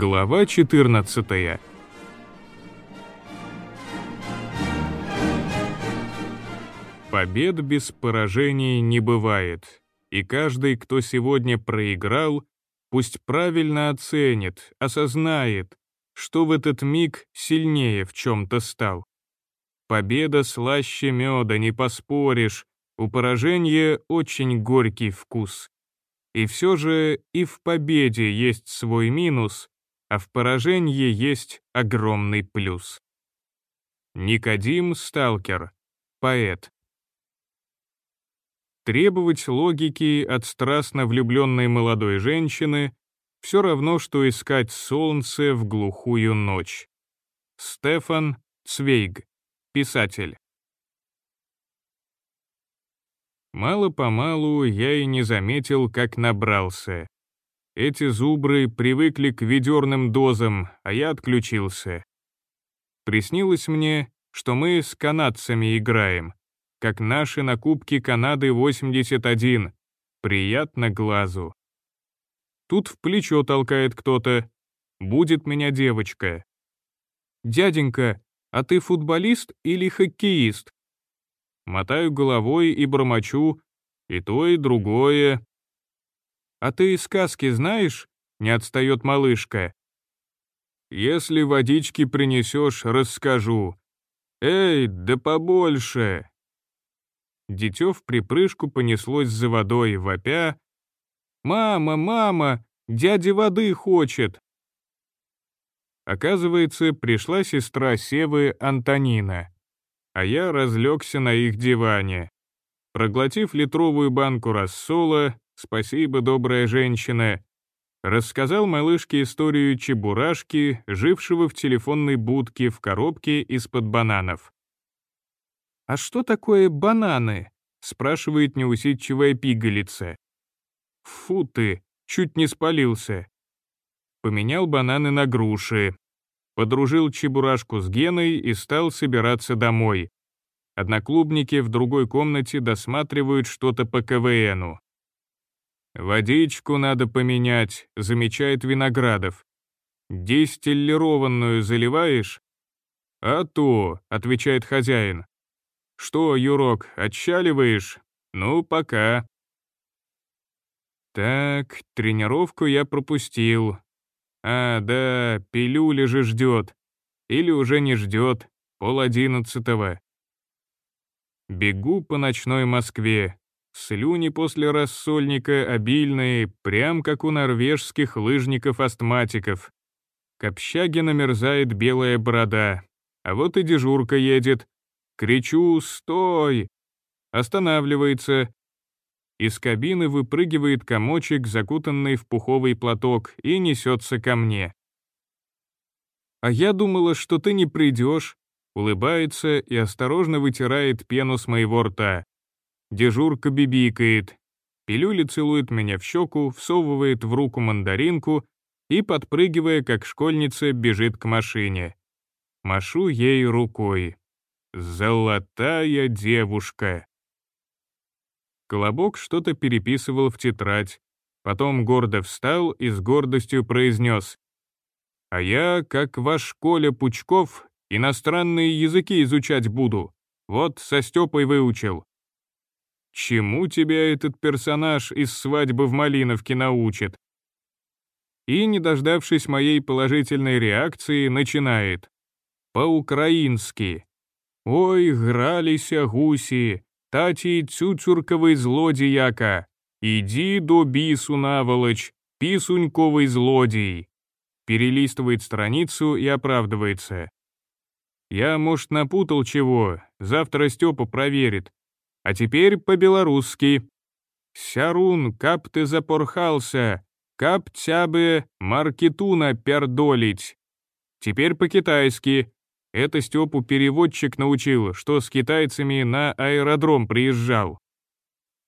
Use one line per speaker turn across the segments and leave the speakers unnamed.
Глава 14 Побед без поражений не бывает, и каждый, кто сегодня проиграл, пусть правильно оценит, осознает, что в этот миг сильнее в чем-то стал. Победа слаще меда, не поспоришь, у поражения очень горький вкус. И все же и в победе есть свой минус, а в поражении есть огромный плюс. Никодим Сталкер, поэт. Требовать логики от страстно влюбленной молодой женщины все равно, что искать солнце в глухую ночь. Стефан Цвейг, писатель. Мало-помалу я и не заметил, как набрался. Эти зубры привыкли к ведерным дозам, а я отключился. Приснилось мне, что мы с канадцами играем, как наши на Кубке Канады 81. Приятно глазу. Тут в плечо толкает кто-то. Будет меня девочка. «Дяденька, а ты футболист или хоккеист?» Мотаю головой и бормочу, и то, и другое. «А ты сказки знаешь?» — не отстает малышка. «Если водички принесешь, расскажу. Эй, да побольше!» Дитё в припрыжку понеслось за водой, вопя. «Мама, мама, дядя воды хочет!» Оказывается, пришла сестра Севы Антонина, а я разлегся на их диване. Проглотив литровую банку рассола, спасибо, добрая женщина, рассказал малышке историю чебурашки, жившего в телефонной будке в коробке из-под бананов. «А что такое бананы?» — спрашивает неусидчивая пигалица. «Фу ты, чуть не спалился». Поменял бананы на груши. Подружил чебурашку с Геной и стал собираться домой. Одноклубники в другой комнате досматривают что-то по КВНу. «Водичку надо поменять», — замечает Виноградов. «Дистиллированную заливаешь?» «А то», — отвечает хозяин. «Что, Юрок, отчаливаешь? Ну, пока». Так, тренировку я пропустил. А, да, пилюля же ждет. Или уже не ждет, пол одиннадцатого. Бегу по ночной Москве. Слюни после рассольника обильные, прям как у норвежских лыжников-астматиков. К общаге намерзает белая борода. А вот и дежурка едет, Кричу «Стой!» Останавливается. Из кабины выпрыгивает комочек, закутанный в пуховый платок, и несется ко мне. «А я думала, что ты не придешь», улыбается и осторожно вытирает пену с моего рта. Дежурка бибикает. Пилюля целует меня в щеку, всовывает в руку мандаринку и, подпрыгивая, как школьница, бежит к машине. Машу ей рукой. Золотая девушка. Колобок что-то переписывал в тетрадь, потом гордо встал и с гордостью произнес. «А я, как ваш Коля Пучков, иностранные языки изучать буду. Вот со Степой выучил». «Чему тебя этот персонаж из «Свадьбы в Малиновке» научит?» И, не дождавшись моей положительной реакции, начинает. «По-украински». Ой, гралися гусі, таті цюцюрковий злодіяка, иди до бису наволочь, писуньковый злодей. Перелистывает страницу и оправдывается. Я, может, напутал чего, завтра Степа проверит. а теперь по-белорусски. Сярун, кап ты запорхался, кап тябы маркетуна пердолить. Теперь по-китайски. Это Степу переводчик научил, что с китайцами на аэродром приезжал.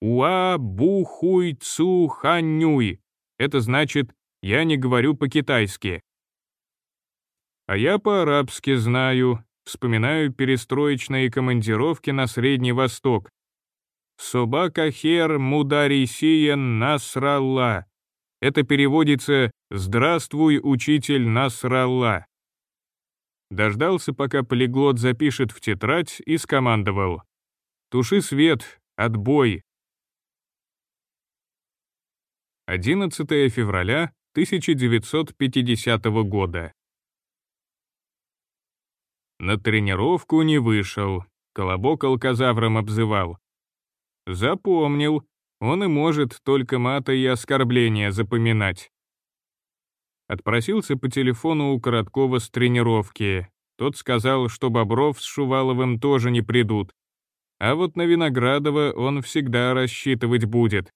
Уа бу хуй цу ханюй. Это значит «я не говорю по-китайски». А я по-арабски знаю, вспоминаю перестроечные командировки на Средний Восток. Собака хер мударисиен насралла. Это переводится «Здравствуй, учитель Насралла». Дождался, пока полиглот запишет в тетрадь и скомандовал. «Туши свет, отбой». 11 февраля 1950 года. На тренировку не вышел, колобок алказавром обзывал. Запомнил, он и может только мата и оскорбления запоминать. Отпросился по телефону у Короткова с тренировки. Тот сказал, что Бобров с Шуваловым тоже не придут. А вот на Виноградова он всегда рассчитывать будет.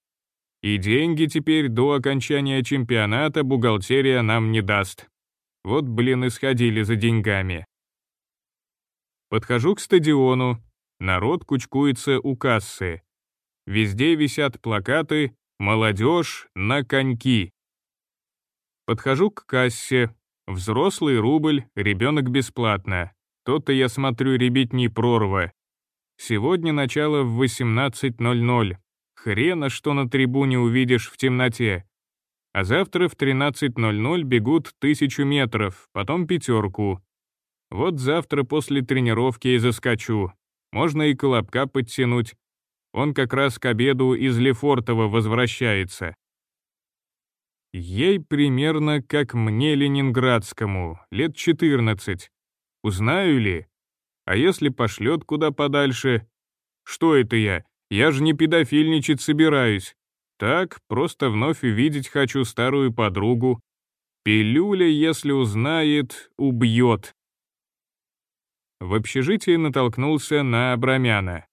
И деньги теперь до окончания чемпионата бухгалтерия нам не даст. Вот, блин, исходили за деньгами. Подхожу к стадиону. Народ кучкуется у кассы. Везде висят плакаты «Молодежь на коньки». Подхожу к кассе. Взрослый рубль, ребенок бесплатно. То-то я смотрю ребятни прорва. Сегодня начало в 18.00. Хрена, что на трибуне увидишь в темноте. А завтра в 13.00 бегут тысячу метров, потом пятерку. Вот завтра после тренировки и заскочу. Можно и Колобка подтянуть. Он как раз к обеду из Лефортово возвращается. Ей примерно как мне ленинградскому, лет 14. Узнаю ли? А если пошлет куда подальше? Что это я? Я же не педофильничать собираюсь. Так, просто вновь увидеть хочу старую подругу. Пилюля, если узнает, убьет. В общежитии натолкнулся на Абрамяна.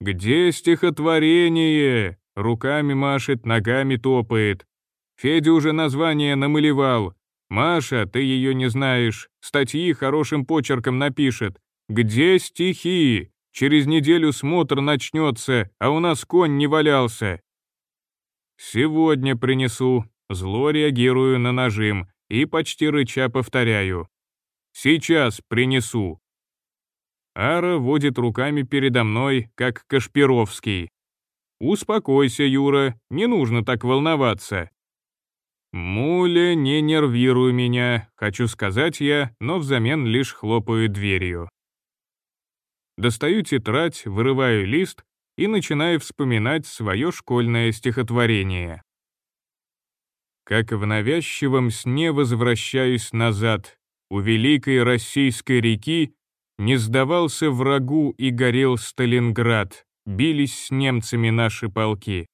«Где стихотворение?» Руками машет, ногами топает. Федя уже название намалевал. Маша, ты ее не знаешь, статьи хорошим почерком напишет. Где стихи? Через неделю смотр начнется, а у нас конь не валялся. Сегодня принесу. Зло реагирую на нажим и почти рыча повторяю. Сейчас принесу. Ара водит руками передо мной, как Кашпировский. «Успокойся, Юра, не нужно так волноваться». «Муля, не нервируй меня», хочу сказать я, но взамен лишь хлопаю дверью. Достаю тетрадь, вырываю лист и начинаю вспоминать свое школьное стихотворение. Как в навязчивом сне возвращаюсь назад, у великой российской реки не сдавался врагу и горел Сталинград, бились с немцами наши полки.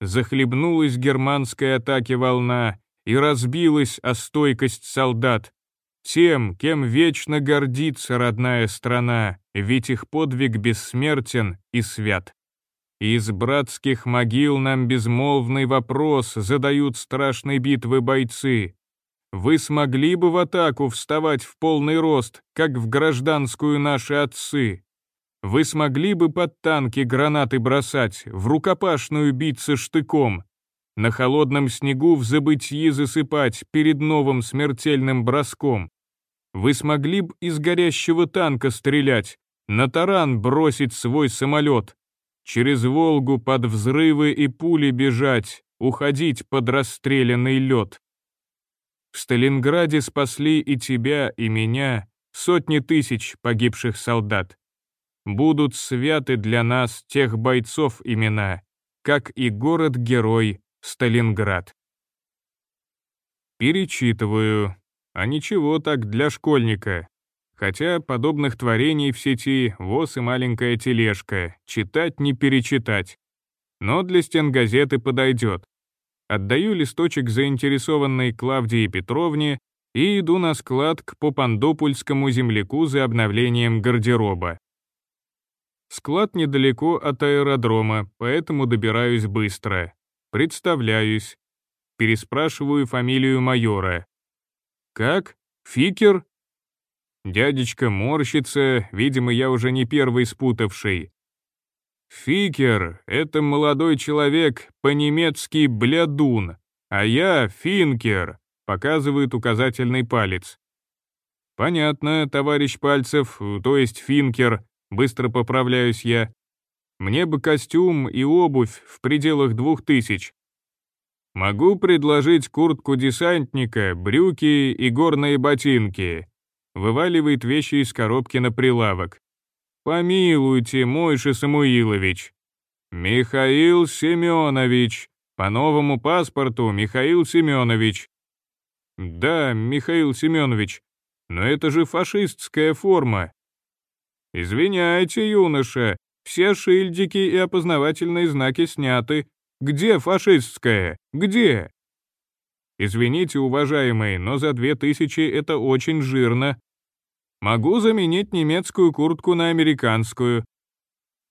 Захлебнулась германской атаки волна и разбилась о стойкость солдат, тем, кем вечно гордится родная страна, ведь их подвиг бессмертен и свят. Из братских могил нам безмолвный вопрос задают страшной битвы бойцы. Вы смогли бы в атаку вставать в полный рост, как в гражданскую наши отцы? Вы смогли бы под танки гранаты бросать, в рукопашную биться штыком, на холодном снегу в забытьи засыпать перед новым смертельным броском? Вы смогли бы из горящего танка стрелять, на таран бросить свой самолет, через Волгу под взрывы и пули бежать, уходить под расстрелянный лед. В Сталинграде спасли и тебя, и меня, сотни тысяч погибших солдат. Будут святы для нас тех бойцов имена, как и город-герой Сталинград. Перечитываю, а ничего так для школьника. Хотя подобных творений в сети воз и маленькая тележка, читать не перечитать. Но для стенгазеты подойдет. Отдаю листочек заинтересованной Клавдии Петровне и иду на склад к Попандопульскому земляку за обновлением гардероба. Склад недалеко от аэродрома, поэтому добираюсь быстро. Представляюсь. Переспрашиваю фамилию майора. «Как? Фикер?» Дядечка морщится, видимо, я уже не первый спутавший. «Фикер — это молодой человек, по-немецки блядун, а я — финкер», — показывает указательный палец. «Понятно, товарищ Пальцев, то есть финкер», — быстро поправляюсь я. «Мне бы костюм и обувь в пределах двух тысяч». Могу предложить куртку десантника, брюки и горные ботинки. Вываливает вещи из коробки на прилавок. Помилуйте, Мойша Самуилович. Михаил Семенович. По новому паспорту Михаил Семенович. Да, Михаил Семенович, но это же фашистская форма. Извиняйте, юноша, все шильдики и опознавательные знаки сняты. Где фашистская? Где? Извините, уважаемый, но за две тысячи это очень жирно. Могу заменить немецкую куртку на американскую.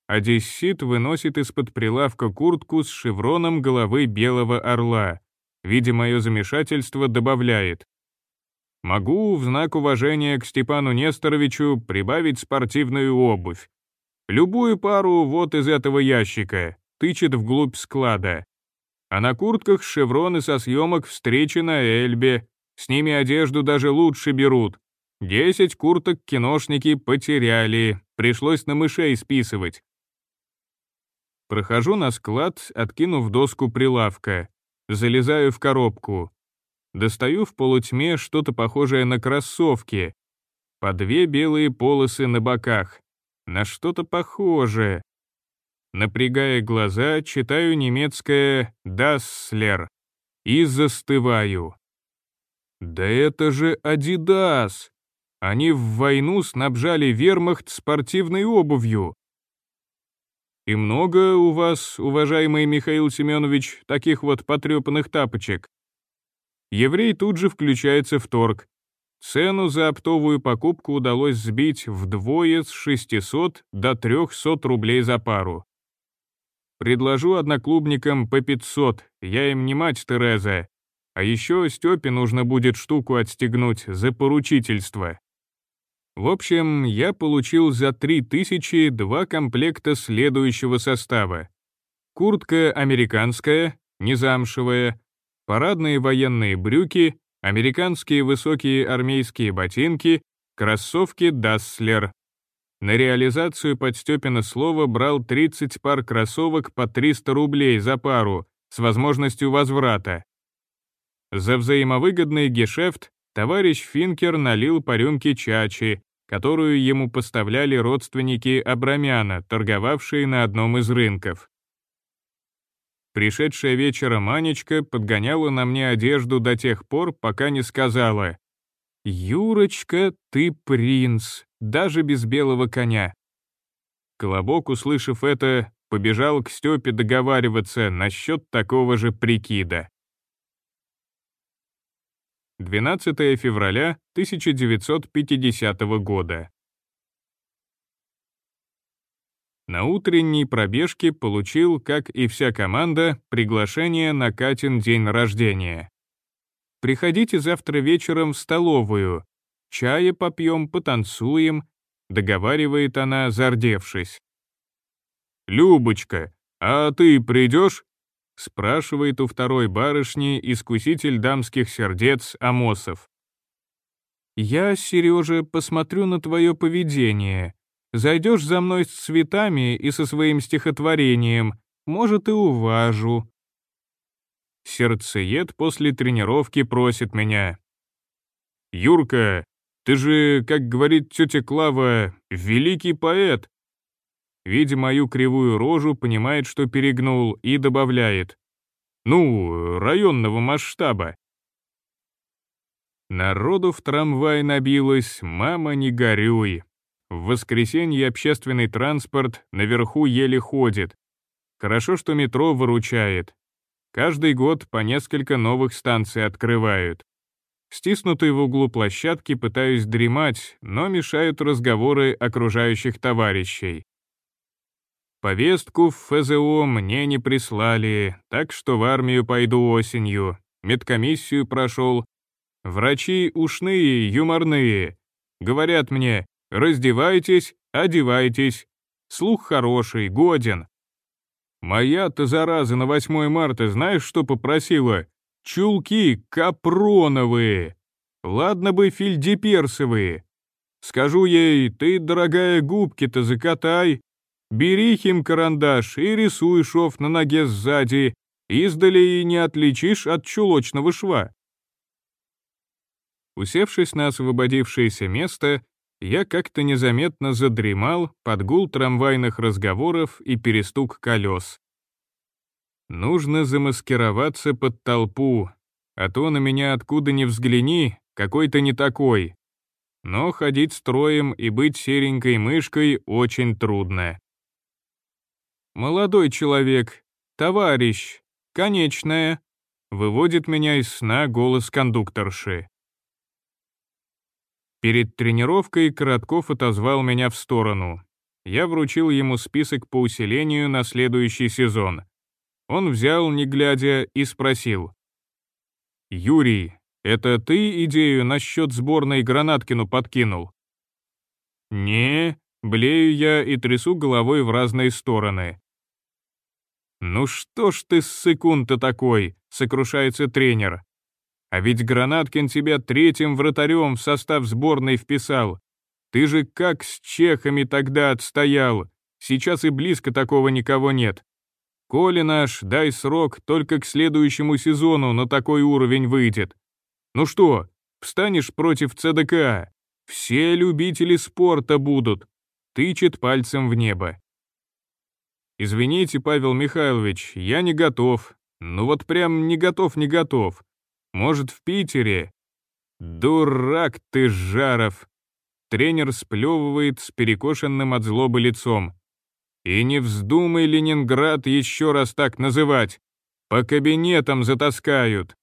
Одессит выносит из-под прилавка куртку с шевроном головы белого орла. Видя мое замешательство, добавляет. Могу в знак уважения к Степану Несторовичу прибавить спортивную обувь. Любую пару вот из этого ящика, тычет вглубь склада. А на куртках шевроны со съемок встречи на Эльбе. С ними одежду даже лучше берут. Десять курток киношники потеряли, пришлось на мышей списывать. Прохожу на склад, откинув доску прилавка. Залезаю в коробку. Достаю в полутьме что-то похожее на кроссовки. По две белые полосы на боках. На что-то похожее. Напрягая глаза, читаю немецкое «Дасслер» и застываю. Да это же Адидас! Они в войну снабжали вермахт спортивной обувью. И много у вас, уважаемый Михаил Семенович, таких вот потрепанных тапочек? еврей тут же включается в торг. Цену за оптовую покупку удалось сбить вдвое с 600 до 300 рублей за пару. Предложу одноклубникам по 500, я им не мать Тереза. А еще Степе нужно будет штуку отстегнуть за поручительство. В общем, я получил за 3000 два комплекта следующего состава. Куртка американская, не замшевая, парадные военные брюки, американские высокие армейские ботинки, кроссовки Дасслер. На реализацию под Степина слова брал 30 пар кроссовок по 300 рублей за пару с возможностью возврата. За взаимовыгодный гешефт товарищ Финкер налил по рюмке чачи, которую ему поставляли родственники Абрамяна, торговавшие на одном из рынков. Пришедшая вечером Анечка подгоняла на мне одежду до тех пор, пока не сказала «Юрочка, ты принц, даже без белого коня». Колобок, услышав это, побежал к Степе договариваться насчет такого же прикида. 12 февраля 1950 года. На утренней пробежке получил, как и вся команда, приглашение на Катин день рождения. «Приходите завтра вечером в столовую. Чая попьем, потанцуем», — договаривает она, зардевшись. «Любочка, а ты придешь?» — спрашивает у второй барышни искуситель дамских сердец Амосов. «Я, Сережа, посмотрю на твое поведение», Зайдешь за мной с цветами и со своим стихотворением, может, и уважу». Сердцеед после тренировки просит меня. «Юрка, ты же, как говорит тетя Клава, великий поэт». Видя мою кривую рожу, понимает, что перегнул, и добавляет. «Ну, районного масштаба». Народу в трамвай набилось, мама, не горюй. В воскресенье общественный транспорт наверху еле ходит. Хорошо, что метро выручает. Каждый год по несколько новых станций открывают. Стиснутый в углу площадки пытаюсь дремать, но мешают разговоры окружающих товарищей. Повестку в ФЗО мне не прислали, так что в армию пойду осенью. Медкомиссию прошел. Врачи ушные, юморные. Говорят мне, Раздевайтесь, одевайтесь. Слух хороший, годен. Моя-то зараза на 8 марта знаешь, что попросила? Чулки капроновые. Ладно бы фильдеперсовые. Скажу ей, ты, дорогая, губки-то закатай. Бери хим карандаш и рисуй шов на ноге сзади. Издали и не отличишь от чулочного шва. Усевшись на освободившееся место, я как-то незаметно задремал под гул трамвайных разговоров и перестук колес. Нужно замаскироваться под толпу, а то на меня откуда ни взгляни, какой-то не такой. Но ходить строем и быть серенькой мышкой очень трудно. «Молодой человек, товарищ, конечная», выводит меня из сна голос кондукторши. Перед тренировкой Коротков отозвал меня в сторону. Я вручил ему список по усилению на следующий сезон. Он взял, не глядя, и спросил. «Юрий, это ты идею насчет сборной Гранаткину подкинул?» «Не», блею я и трясу головой в разные стороны. «Ну что ж ты с секунд такой?» — сокрушается тренер. А ведь Гранаткин тебя третьим вратарем в состав сборной вписал. Ты же как с чехами тогда отстоял. Сейчас и близко такого никого нет. Коли наш, дай срок, только к следующему сезону на такой уровень выйдет. Ну что, встанешь против ЦДК? Все любители спорта будут. Тычет пальцем в небо. Извините, Павел Михайлович, я не готов. Ну вот прям не готов, не готов. Может, в Питере? Дурак ты, Жаров! Тренер сплевывает с перекошенным от злобы лицом. И не вздумай Ленинград еще раз так называть. По кабинетам затаскают.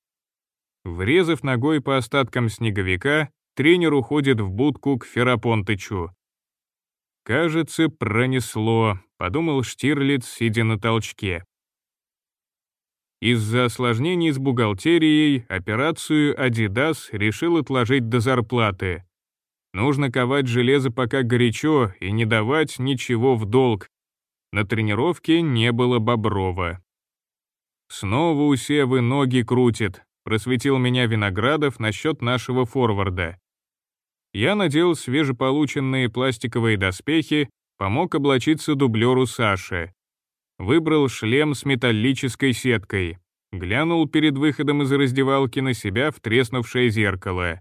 Врезав ногой по остаткам снеговика, тренер уходит в будку к Ферапонтычу. «Кажется, пронесло», — подумал Штирлиц, сидя на толчке. Из-за осложнений с бухгалтерией операцию Adidas решил отложить до зарплаты. Нужно ковать железо пока горячо и не давать ничего в долг. На тренировке не было Боброва. «Снова у Севы ноги крутит», — просветил меня Виноградов насчет нашего форварда. Я надел свежеполученные пластиковые доспехи, помог облачиться дублеру Саши. Выбрал шлем с металлической сеткой. Глянул перед выходом из раздевалки на себя в треснувшее зеркало.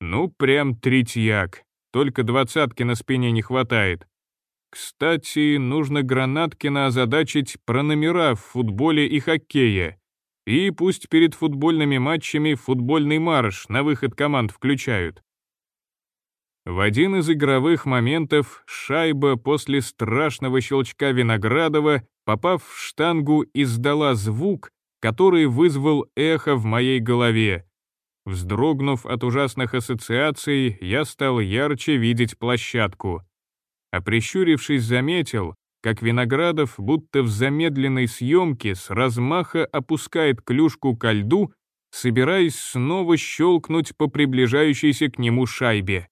Ну, прям третьяк. Только двадцатки на спине не хватает. Кстати, нужно Гранаткина озадачить про номера в футболе и хоккее. И пусть перед футбольными матчами футбольный марш на выход команд включают. В один из игровых моментов шайба после страшного щелчка Виноградова, попав в штангу, издала звук, который вызвал эхо в моей голове. Вздрогнув от ужасных ассоциаций, я стал ярче видеть площадку. А прищурившись, заметил, как Виноградов будто в замедленной съемке с размаха опускает клюшку ко льду, собираясь снова щелкнуть по приближающейся к нему шайбе.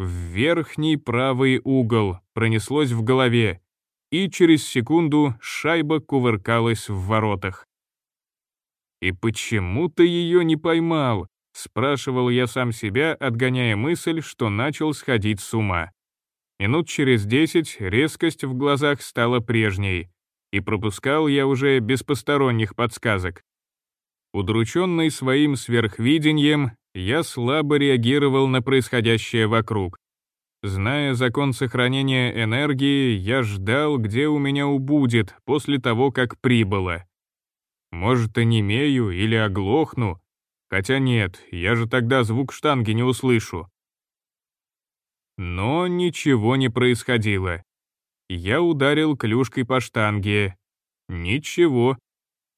В верхний правый угол пронеслось в голове, и через секунду шайба кувыркалась в воротах. «И почему ты ее не поймал?» — спрашивал я сам себя, отгоняя мысль, что начал сходить с ума. Минут через десять резкость в глазах стала прежней, и пропускал я уже без посторонних подсказок. Удрученный своим сверхвидением, я слабо реагировал на происходящее вокруг. Зная закон сохранения энергии, я ждал, где у меня убудет после того, как прибыло. Может, онемею или оглохну? Хотя нет, я же тогда звук штанги не услышу. Но ничего не происходило. Я ударил клюшкой по штанге. Ничего.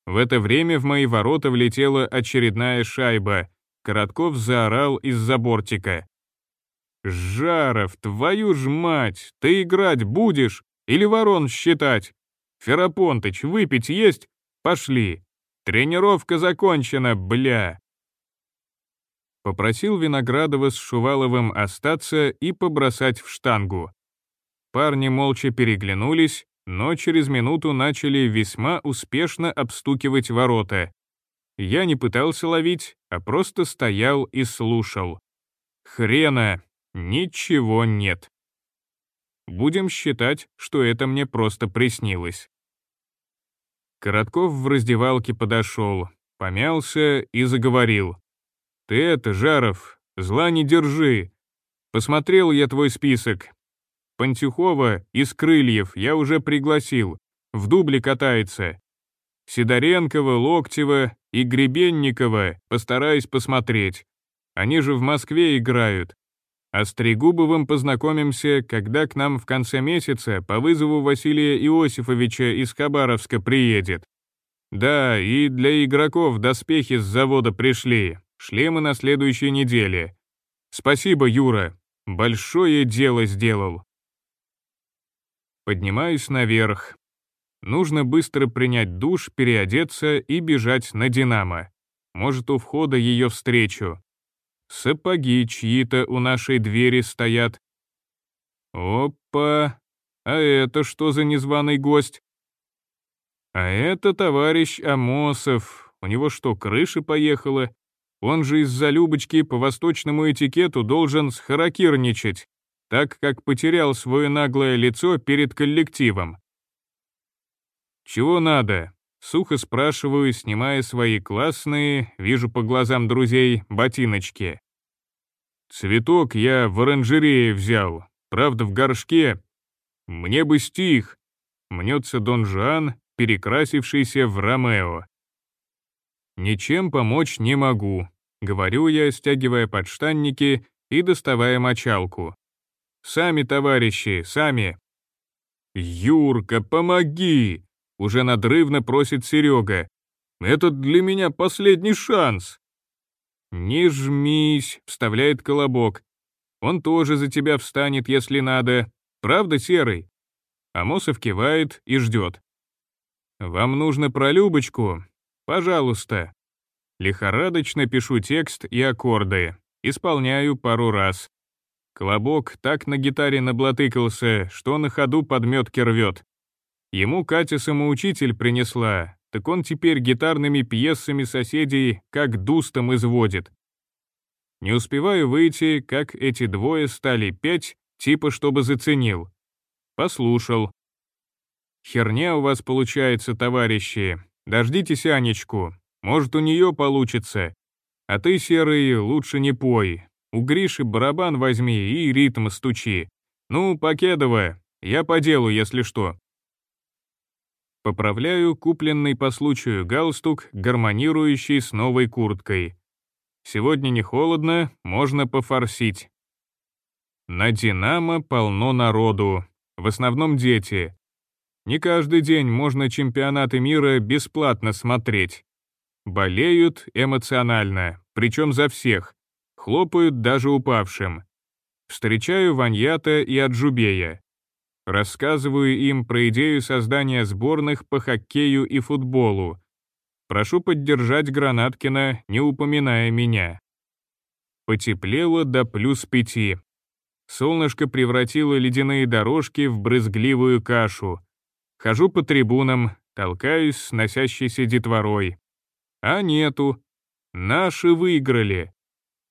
В это время в мои ворота влетела очередная шайба, Коротков заорал из-за бортика. «Жаров, твою ж мать, ты играть будешь или ворон считать? Ферапонтыч, выпить есть? Пошли. Тренировка закончена, бля!» Попросил Виноградова с Шуваловым остаться и побросать в штангу. Парни молча переглянулись, но через минуту начали весьма успешно обстукивать ворота. Я не пытался ловить, а просто стоял и слушал. Хрена, ничего нет. Будем считать, что это мне просто приснилось. Коротков в раздевалке подошел, помялся и заговорил. «Ты это, Жаров, зла не держи. Посмотрел я твой список. Пантюхова из Крыльев я уже пригласил. В дубле катается. Сидоренкова, Локтева и Гребенникова постараюсь посмотреть. Они же в Москве играют. А с Трегубовым познакомимся, когда к нам в конце месяца по вызову Василия Иосифовича из Хабаровска приедет. Да, и для игроков доспехи с завода пришли, шлемы на следующей неделе. Спасибо, Юра, большое дело сделал. Поднимаюсь наверх. Нужно быстро принять душ, переодеться и бежать на «Динамо». Может, у входа ее встречу. Сапоги чьи-то у нашей двери стоят. Опа! А это что за незваный гость? А это товарищ Амосов. У него что, крыша поехала? Он же из-за Любочки по восточному этикету должен схаракирничать, так как потерял свое наглое лицо перед коллективом. «Чего надо?» — сухо спрашиваю, снимая свои классные, вижу по глазам друзей, ботиночки. «Цветок я в оранжерее взял, правда, в горшке. Мне бы стих!» — мнется Дон Жуан, перекрасившийся в Ромео. «Ничем помочь не могу», — говорю я, стягивая подштанники и доставая мочалку. «Сами, товарищи, сами!» «Юрка, помоги!» — уже надрывно просит Серега. «Это для меня последний шанс!» «Не жмись», — вставляет Колобок. «Он тоже за тебя встанет, если надо. Правда, Серый?» Амосов кивает и ждет. «Вам нужно про Любочку? Пожалуйста». Лихорадочно пишу текст и аккорды. Исполняю пару раз. Колобок так на гитаре наблатыкался, что на ходу подметки рвет. Ему Катя самоучитель принесла, так он теперь гитарными пьесами соседей как дустом изводит. Не успеваю выйти, как эти двое стали пять, типа чтобы заценил. Послушал, «Херня у вас получается, товарищи. Дождитесь Анечку. Может, у нее получится. А ты, Серый, лучше не пой. У Гриши барабан возьми и ритм стучи. Ну, Покедова, я по делу, если что». Поправляю купленный по случаю галстук, гармонирующий с новой курткой. Сегодня не холодно, можно пофорсить. На «Динамо» полно народу, в основном дети. Не каждый день можно чемпионаты мира бесплатно смотреть. Болеют эмоционально, причем за всех. Хлопают даже упавшим. Встречаю Ваньята и Аджубея. Рассказываю им про идею создания сборных по хоккею и футболу. Прошу поддержать Гранаткина, не упоминая меня. Потеплело до плюс пяти. Солнышко превратило ледяные дорожки в брызгливую кашу. Хожу по трибунам, толкаюсь с носящейся детворой. А нету. Наши выиграли.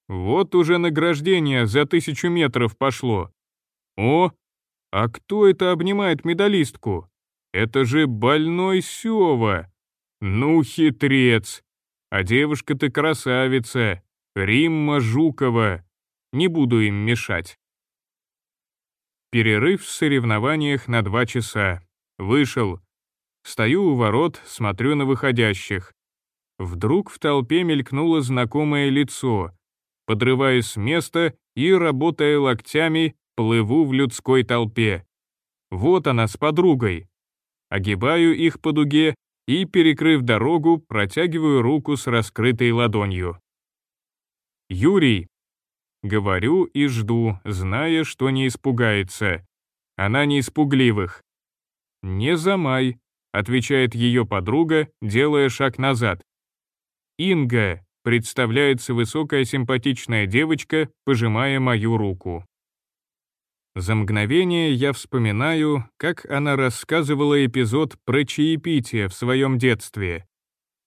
Вот уже награждение за тысячу метров пошло. О, а кто это обнимает медалистку? Это же больной Сева. Ну, хитрец. А девушка-то красавица. Римма Жукова. Не буду им мешать. Перерыв в соревнованиях на два часа. Вышел. Стою у ворот, смотрю на выходящих. Вдруг в толпе мелькнуло знакомое лицо. Подрываюсь с места и, работая локтями, плыву в людской толпе. Вот она с подругой. Огибаю их по дуге и, перекрыв дорогу, протягиваю руку с раскрытой ладонью. «Юрий!» Говорю и жду, зная, что не испугается. Она не испугливых. «Не замай», — отвечает ее подруга, делая шаг назад. «Инга», — представляется высокая симпатичная девочка, пожимая мою руку. За мгновение я вспоминаю, как она рассказывала эпизод про чаепитие в своем детстве.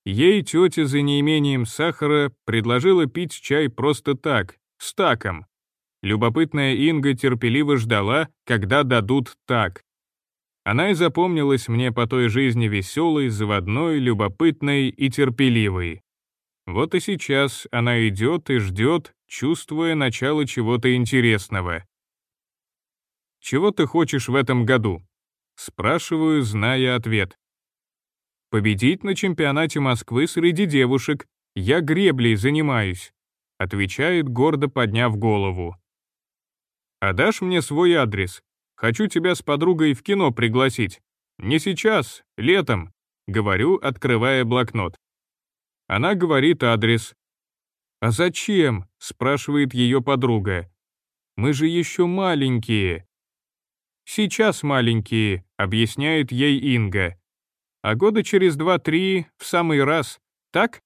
Ей тетя за неимением сахара предложила пить чай просто так, стаком. Любопытная Инга терпеливо ждала, когда дадут так. Она и запомнилась мне по той жизни веселой, заводной, любопытной и терпеливой. Вот и сейчас она идет и ждет, чувствуя начало чего-то интересного. «Чего ты хочешь в этом году?» Спрашиваю, зная ответ. «Победить на чемпионате Москвы среди девушек. Я греблей занимаюсь», отвечает, гордо подняв голову. «А дашь мне свой адрес? Хочу тебя с подругой в кино пригласить. Не сейчас, летом», говорю, открывая блокнот. Она говорит адрес. «А зачем?» — спрашивает ее подруга. «Мы же еще маленькие». «Сейчас маленькие», — объясняет ей Инга. «А года через два-три в самый раз, так?»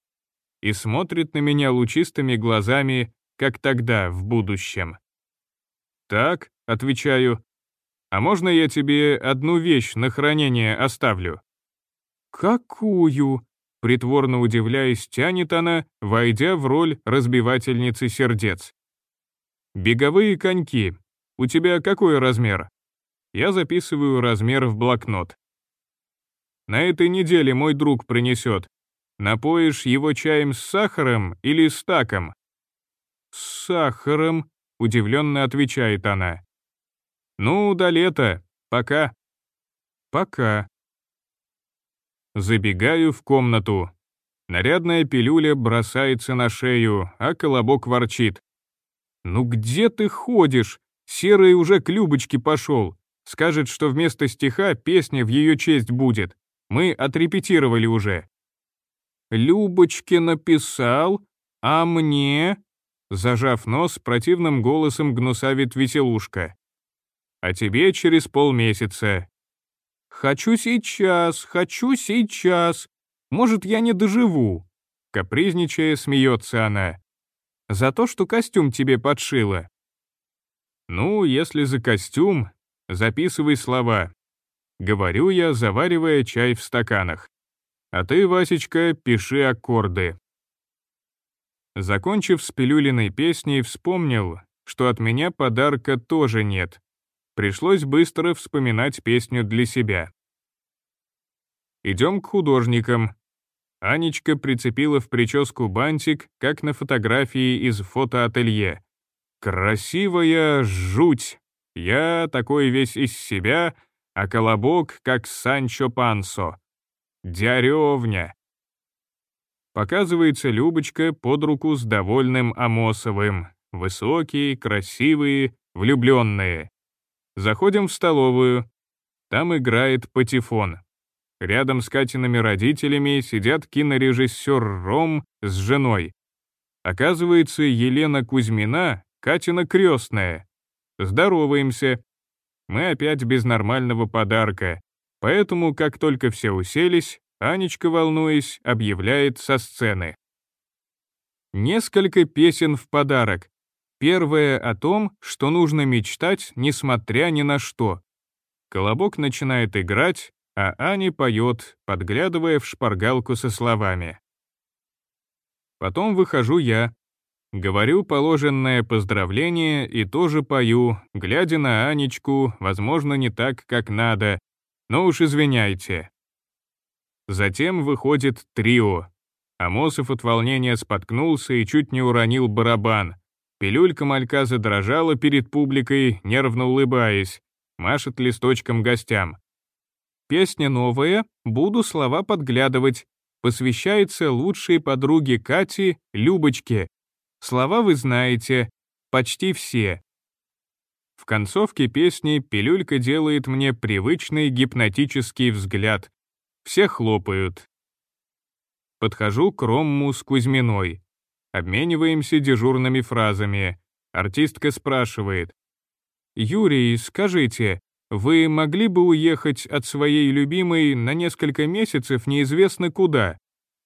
И смотрит на меня лучистыми глазами, как тогда, в будущем. «Так», — отвечаю, — «а можно я тебе одну вещь на хранение оставлю?» «Какую?» — притворно удивляясь, тянет она, войдя в роль разбивательницы сердец. «Беговые коньки. У тебя какой размер?» Я записываю размер в блокнот. На этой неделе мой друг принесет. Напоишь его чаем с сахаром или с таком? С сахаром, удивленно отвечает она. Ну, до лета. Пока. Пока. Забегаю в комнату. Нарядная пилюля бросается на шею, а колобок ворчит. «Ну где ты ходишь? Серый уже к Любочке пошел. Скажет, что вместо стиха песня в ее честь будет. Мы отрепетировали уже. «Любочке написал, а мне...» Зажав нос, противным голосом гнусавит веселушка. «А тебе через полмесяца». «Хочу сейчас, хочу сейчас. Может, я не доживу?» Капризничая, смеется она. «За то, что костюм тебе подшила». «Ну, если за костюм, Записывай слова. Говорю я, заваривая чай в стаканах. А ты, Васечка, пиши аккорды. Закончив с пилюлиной песней, вспомнил, что от меня подарка тоже нет. Пришлось быстро вспоминать песню для себя. Идем к художникам. Анечка прицепила в прическу бантик, как на фотографии из фотоателье. Красивая жуть! Я такой весь из себя, а колобок как Санчо Пансо. Дяревня. Показывается Любочка под руку с довольным Амосовым. Высокие, красивые, влюбленные. Заходим в столовую. Там играет патефон. Рядом с Катиными родителями сидят кинорежиссер Ром с женой. Оказывается, Елена Кузьмина — Катина крестная. Здороваемся. Мы опять без нормального подарка, поэтому, как только все уселись, Анечка, волнуясь, объявляет со сцены. Несколько песен в подарок. Первая о том, что нужно мечтать, несмотря ни на что. Колобок начинает играть, а Аня поет, подглядывая в шпаргалку со словами. Потом выхожу я, Говорю положенное поздравление и тоже пою, глядя на Анечку, возможно, не так, как надо, но уж извиняйте. Затем выходит трио. Амосов от волнения споткнулся и чуть не уронил барабан. Пилюлька малька задрожала перед публикой, нервно улыбаясь, машет листочком гостям. Песня новая, буду слова подглядывать, посвящается лучшей подруге Кати, Любочке, Слова вы знаете, почти все. В концовке песни пилюлька делает мне привычный гипнотический взгляд. Все хлопают. Подхожу к Ромму с Кузьминой. Обмениваемся дежурными фразами. Артистка спрашивает. «Юрий, скажите, вы могли бы уехать от своей любимой на несколько месяцев неизвестно куда?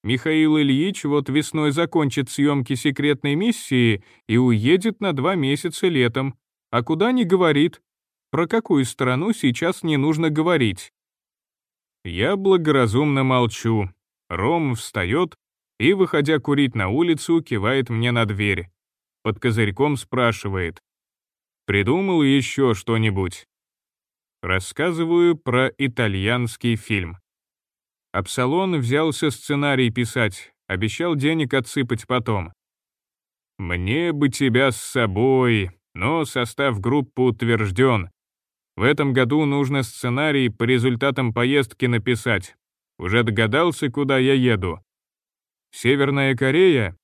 Михаил Ильич вот весной закончит съемки секретной миссии и уедет на два месяца летом. А куда не говорит. Про какую страну сейчас не нужно говорить. Я благоразумно молчу. Ром встает и, выходя курить на улицу, кивает мне на дверь. Под козырьком спрашивает. «Придумал еще что-нибудь?» Рассказываю про итальянский фильм. Апсалон взялся сценарий писать, обещал денег отсыпать потом. «Мне бы тебя с собой, но состав группы утвержден. В этом году нужно сценарий по результатам поездки написать. Уже догадался, куда я еду?» «Северная Корея?»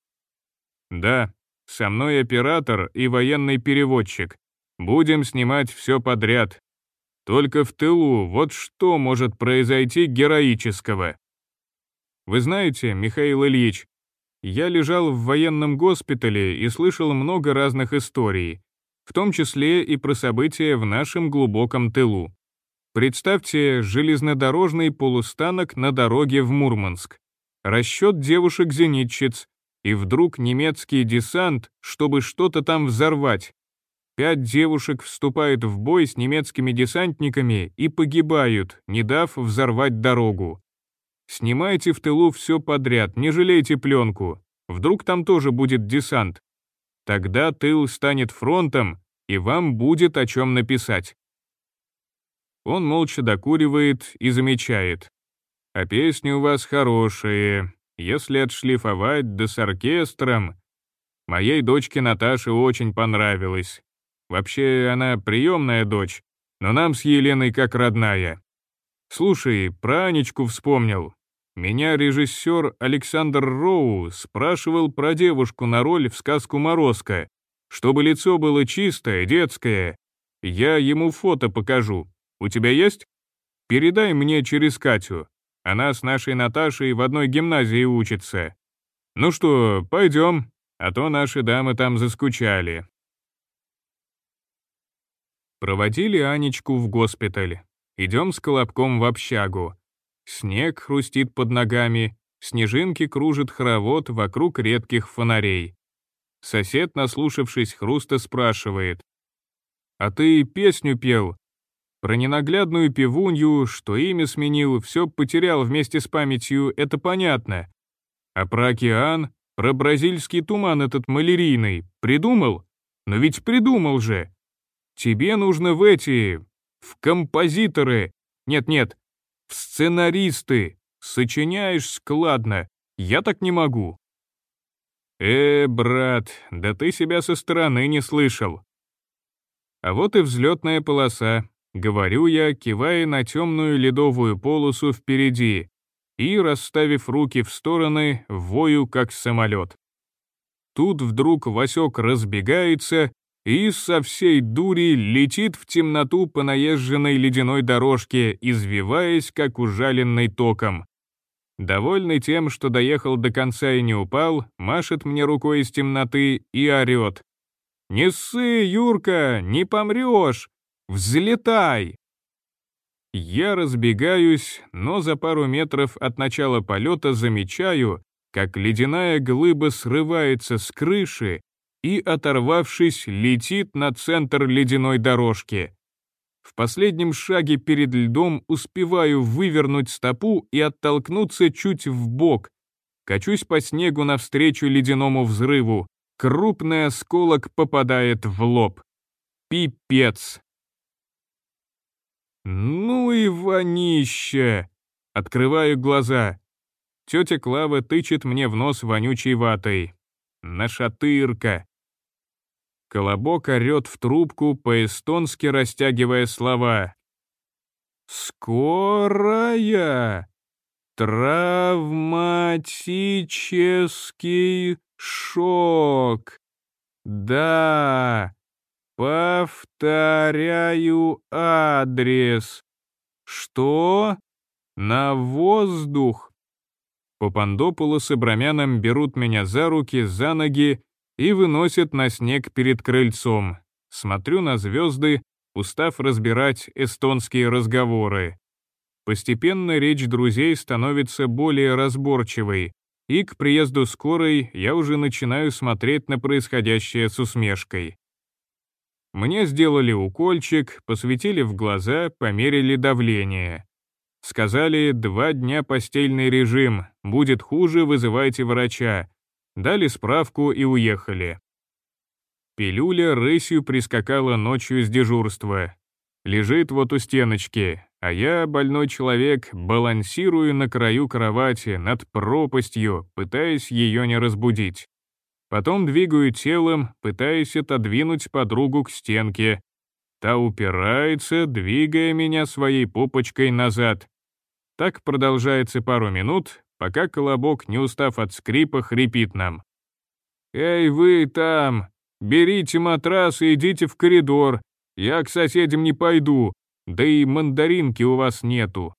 «Да, со мной оператор и военный переводчик. Будем снимать все подряд, только в тылу вот что может произойти героического. Вы знаете, Михаил Ильич, я лежал в военном госпитале и слышал много разных историй, в том числе и про события в нашем глубоком тылу. Представьте железнодорожный полустанок на дороге в Мурманск. Расчет девушек-зенитчиц, и вдруг немецкий десант, чтобы что-то там взорвать. Пять девушек вступают в бой с немецкими десантниками и погибают, не дав взорвать дорогу. Снимайте в тылу все подряд, не жалейте пленку. Вдруг там тоже будет десант. Тогда тыл станет фронтом, и вам будет о чем написать. Он молча докуривает и замечает. А песни у вас хорошие, если отшлифовать да с оркестром. Моей дочке Наташе очень понравилось. Вообще, она приемная дочь, но нам с Еленой как родная. Слушай, про Анечку вспомнил. Меня режиссер Александр Роу спрашивал про девушку на роль в сказку «Морозко», чтобы лицо было чистое, детское. Я ему фото покажу. У тебя есть? Передай мне через Катю. Она с нашей Наташей в одной гимназии учится. Ну что, пойдем, а то наши дамы там заскучали. Проводили Анечку в госпиталь. Идем с Колобком в общагу. Снег хрустит под ногами, снежинки кружит хоровод вокруг редких фонарей. Сосед, наслушавшись хруста, спрашивает. «А ты песню пел?» Про ненаглядную певунью, что имя сменил, все потерял вместе с памятью, это понятно. А про океан, про бразильский туман этот малярийный, придумал? Но ведь придумал же. Тебе нужно в эти... в композиторы. Нет-нет, в сценаристы. Сочиняешь складно. Я так не могу. Э, брат, да ты себя со стороны не слышал. А вот и взлетная полоса, говорю я, кивая на темную ледовую полосу впереди и, расставив руки в стороны, вою как самолет. Тут вдруг Васек разбегается и со всей дури летит в темноту по наезженной ледяной дорожке, извиваясь, как ужаленный током. Довольный тем, что доехал до конца и не упал, машет мне рукой из темноты и орет. «Не ссы, Юрка, не помрешь! Взлетай!» Я разбегаюсь, но за пару метров от начала полета замечаю, как ледяная глыба срывается с крыши и, оторвавшись, летит на центр ледяной дорожки. В последнем шаге перед льдом успеваю вывернуть стопу и оттолкнуться чуть в бок. Качусь по снегу навстречу ледяному взрыву. Крупный осколок попадает в лоб. Пипец. Ну и вонище! Открываю глаза. Тетя Клава тычет мне в нос вонючей ватой. Нашатырка. Колобок орет в трубку, по-эстонски растягивая слова. «Скорая! Травматический шок! Да! Повторяю адрес! Что? На воздух?» Папандопулос и Бромяном берут меня за руки, за ноги и выносят на снег перед крыльцом. Смотрю на звезды, устав разбирать эстонские разговоры. Постепенно речь друзей становится более разборчивой, и к приезду скорой я уже начинаю смотреть на происходящее с усмешкой. Мне сделали укольчик, посветили в глаза, померили давление. Сказали, два дня постельный режим, будет хуже, вызывайте врача, дали справку и уехали. Пилюля рысью прискакала ночью с дежурства. Лежит вот у стеночки, а я, больной человек, балансирую на краю кровати над пропастью, пытаясь ее не разбудить. Потом двигаю телом, пытаясь отодвинуть подругу к стенке. Та упирается, двигая меня своей попочкой назад. Так продолжается пару минут, пока колобок, не устав от скрипа, хрипит нам. «Эй, вы там! Берите матрас и идите в коридор. Я к соседям не пойду, да и мандаринки у вас нету».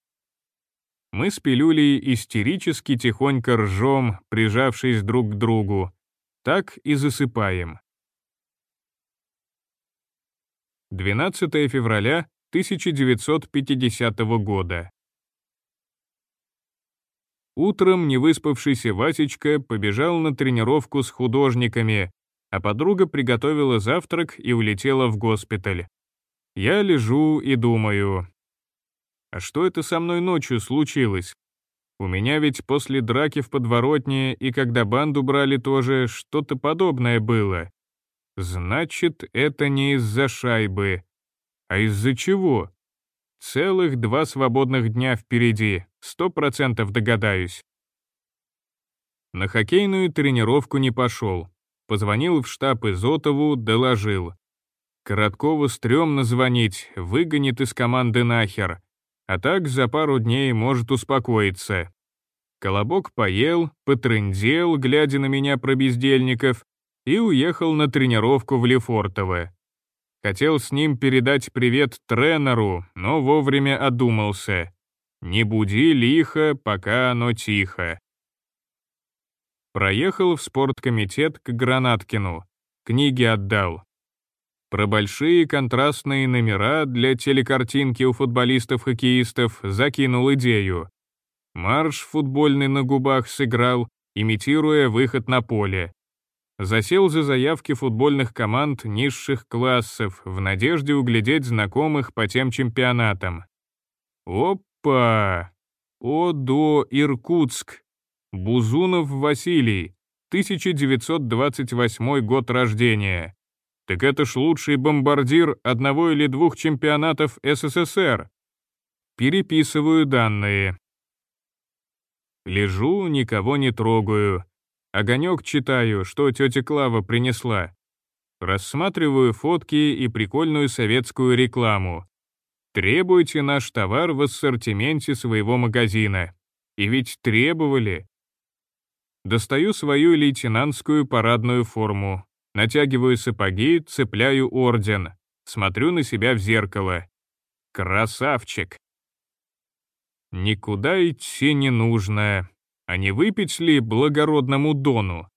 Мы с пилюлей истерически тихонько ржем, прижавшись друг к другу. Так и засыпаем. 12 февраля 1950 года. Утром невыспавшийся Васечка побежал на тренировку с художниками, а подруга приготовила завтрак и улетела в госпиталь. Я лежу и думаю, а что это со мной ночью случилось? У меня ведь после драки в подворотне и когда банду брали тоже что-то подобное было. Значит, это не из-за шайбы. А из-за чего? Целых два свободных дня впереди, сто процентов догадаюсь. На хоккейную тренировку не пошел, Позвонил в штаб Изотову, доложил. Короткову стрёмно звонить, выгонит из команды нахер. А так за пару дней может успокоиться. Колобок поел, потрындел, глядя на меня про бездельников, и уехал на тренировку в Лефортово. Хотел с ним передать привет тренеру, но вовремя одумался. Не буди лихо, пока оно тихо. Проехал в спорткомитет к Гранаткину. Книги отдал. Про большие контрастные номера для телекартинки у футболистов-хоккеистов закинул идею. Марш футбольный на губах сыграл, имитируя выход на поле. Засел за заявки футбольных команд низших классов в надежде углядеть знакомых по тем чемпионатам. Опа! О, до Иркутск! Бузунов Василий, 1928 год рождения. Так это ж лучший бомбардир одного или двух чемпионатов СССР. Переписываю данные. Лежу, никого не трогаю. Огонек читаю, что тетя Клава принесла. Рассматриваю фотки и прикольную советскую рекламу. Требуйте наш товар в ассортименте своего магазина. И ведь требовали. Достаю свою лейтенантскую парадную форму, натягиваю сапоги, цепляю орден, смотрю на себя в зеркало. Красавчик! Никуда идти не нужно, а не выпить ли благородному дону?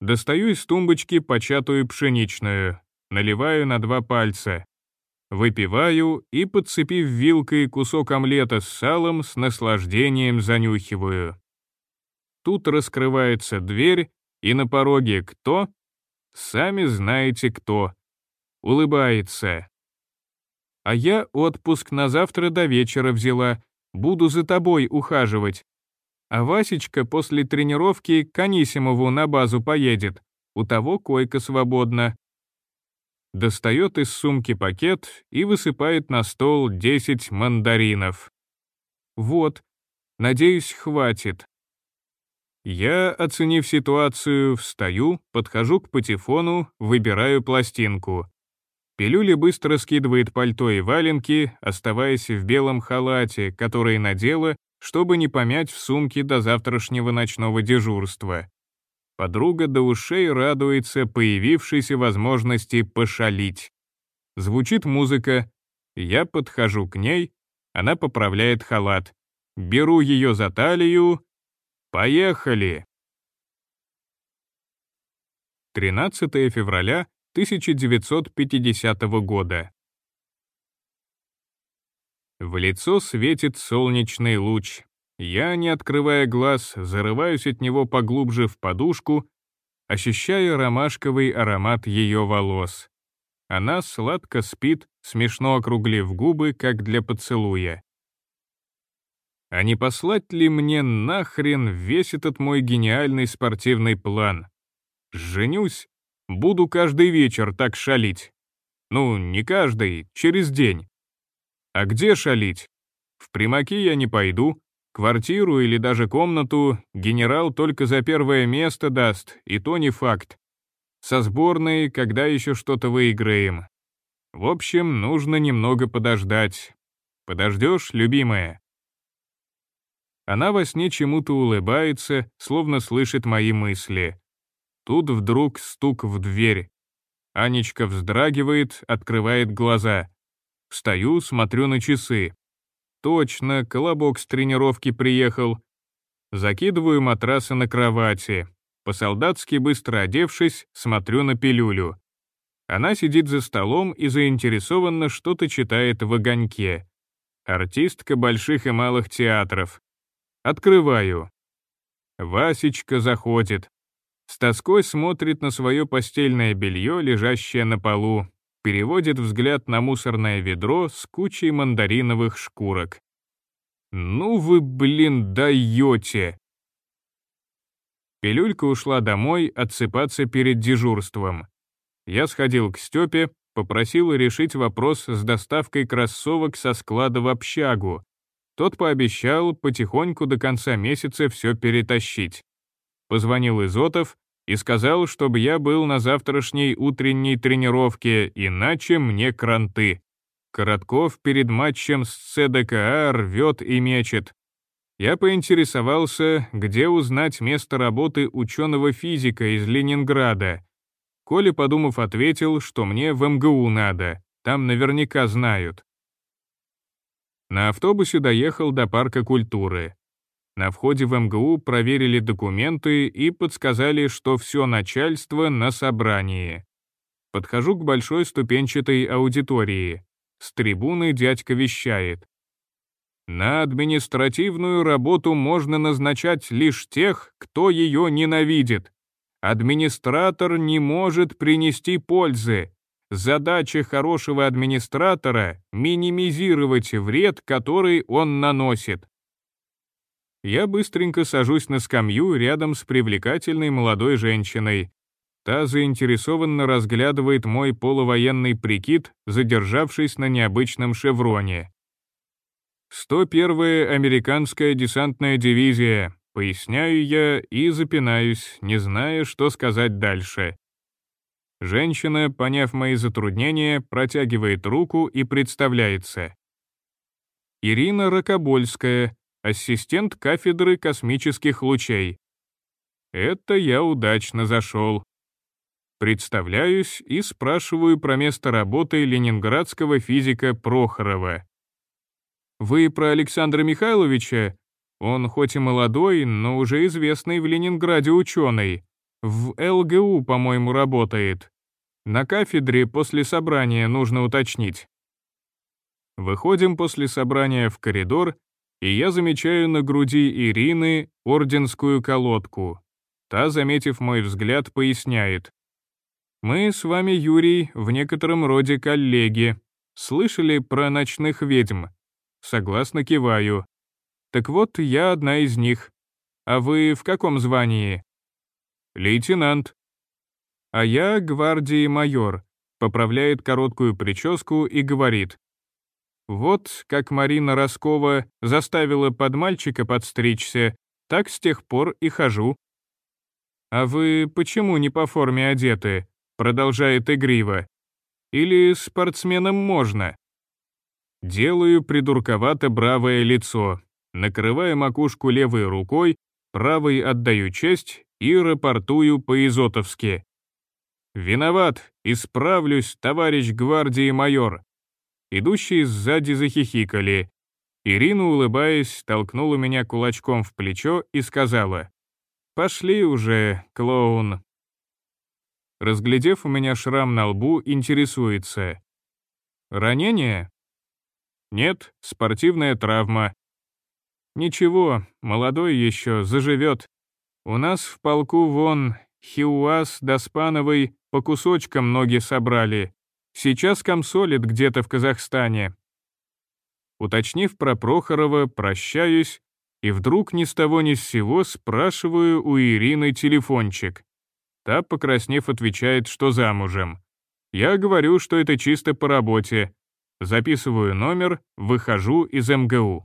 Достаю из тумбочки початую пшеничную, наливаю на два пальца. Выпиваю и, подцепив вилкой кусок омлета с салом, с наслаждением занюхиваю. Тут раскрывается дверь, и на пороге кто? Сами знаете кто. Улыбается. А я отпуск на завтра до вечера взяла, буду за тобой ухаживать. А Васечка после тренировки к Анисимову на базу поедет, у того койка свободна. Достает из сумки пакет и высыпает на стол 10 мандаринов. Вот, надеюсь, хватит. Я, оценив ситуацию, встаю, подхожу к патефону, выбираю пластинку. Пилюля быстро скидывает пальто и валенки, оставаясь в белом халате, который надела, чтобы не помять в сумке до завтрашнего ночного дежурства. Подруга до ушей радуется появившейся возможности пошалить. Звучит музыка, я подхожу к ней, она поправляет халат. Беру ее за талию, Поехали! 13 февраля 1950 года. В лицо светит солнечный луч. Я, не открывая глаз, зарываюсь от него поглубже в подушку, ощущая ромашковый аромат ее волос. Она сладко спит, смешно округлив губы, как для поцелуя. А не послать ли мне нахрен весь этот мой гениальный спортивный план? Женюсь, буду каждый вечер так шалить. Ну, не каждый, через день. А где шалить? В примаки я не пойду, квартиру или даже комнату генерал только за первое место даст, и то не факт. Со сборной, когда еще что-то выиграем. В общем, нужно немного подождать. Подождешь, любимая?» Она во сне чему-то улыбается, словно слышит мои мысли. Тут вдруг стук в дверь. Анечка вздрагивает, открывает глаза. Встаю, смотрю на часы. Точно, колобок с тренировки приехал. Закидываю матрасы на кровати. По-солдатски быстро одевшись, смотрю на пилюлю. Она сидит за столом и заинтересованно что-то читает в огоньке. Артистка больших и малых театров. Открываю. Васечка заходит. С тоской смотрит на свое постельное белье, лежащее на полу, переводит взгляд на мусорное ведро с кучей мандариновых шкурок. «Ну вы, блин, даете!» Пилюлька ушла домой отсыпаться перед дежурством. Я сходил к Степе, попросил решить вопрос с доставкой кроссовок со склада в общагу. Тот пообещал потихоньку до конца месяца все перетащить. Позвонил Изотов, и сказал, чтобы я был на завтрашней утренней тренировке, иначе мне кранты. Коротков перед матчем с ЦДКА рвет и мечет. Я поинтересовался, где узнать место работы ученого-физика из Ленинграда. Коля, подумав, ответил, что мне в МГУ надо, там наверняка знают. На автобусе доехал до парка культуры. На входе в МГУ проверили документы и подсказали, что все начальство на собрании. Подхожу к большой ступенчатой аудитории. С трибуны дядька вещает. На административную работу можно назначать лишь тех, кто ее ненавидит. Администратор не может принести пользы. Задача хорошего администратора — минимизировать вред, который он наносит я быстренько сажусь на скамью рядом с привлекательной молодой женщиной. Та заинтересованно разглядывает мой полувоенный прикид, задержавшись на необычном шевроне. «101-я американская десантная дивизия», поясняю я и запинаюсь, не зная, что сказать дальше. Женщина, поняв мои затруднения, протягивает руку и представляется. Ирина Рокобольская, ассистент кафедры космических лучей. Это я удачно зашел. Представляюсь и спрашиваю про место работы ленинградского физика Прохорова. Вы про Александра Михайловича? Он хоть и молодой, но уже известный в Ленинграде ученый. В ЛГУ, по-моему, работает. На кафедре после собрания нужно уточнить. Выходим после собрания в коридор, и я замечаю на груди Ирины орденскую колодку. Та, заметив мой взгляд, поясняет. «Мы с вами, Юрий, в некотором роде коллеги. Слышали про ночных ведьм?» Согласно киваю. «Так вот, я одна из них. А вы в каком звании?» «Лейтенант». «А я гвардии майор», поправляет короткую прическу и говорит. Вот как Марина Роскова заставила под мальчика подстричься, так с тех пор и хожу. «А вы почему не по форме одеты?» — продолжает игриво. «Или спортсменам можно?» Делаю придурковато бравое лицо, накрывая макушку левой рукой, правой отдаю честь и рапортую по-изотовски. «Виноват, исправлюсь, товарищ гвардии майор. Идущие сзади захихикали. Ирина, улыбаясь, толкнула меня кулачком в плечо и сказала, «Пошли уже, клоун». Разглядев у меня шрам на лбу, интересуется. «Ранение?» «Нет, спортивная травма». «Ничего, молодой еще, заживет. У нас в полку вон Хиуас Доспановой по кусочкам ноги собрали. Сейчас комсолит где-то в Казахстане. Уточнив про Прохорова, прощаюсь, и вдруг ни с того ни с сего спрашиваю у Ирины телефончик. Та, покраснев, отвечает, что замужем. Я говорю, что это чисто по работе. Записываю номер, выхожу из МГУ.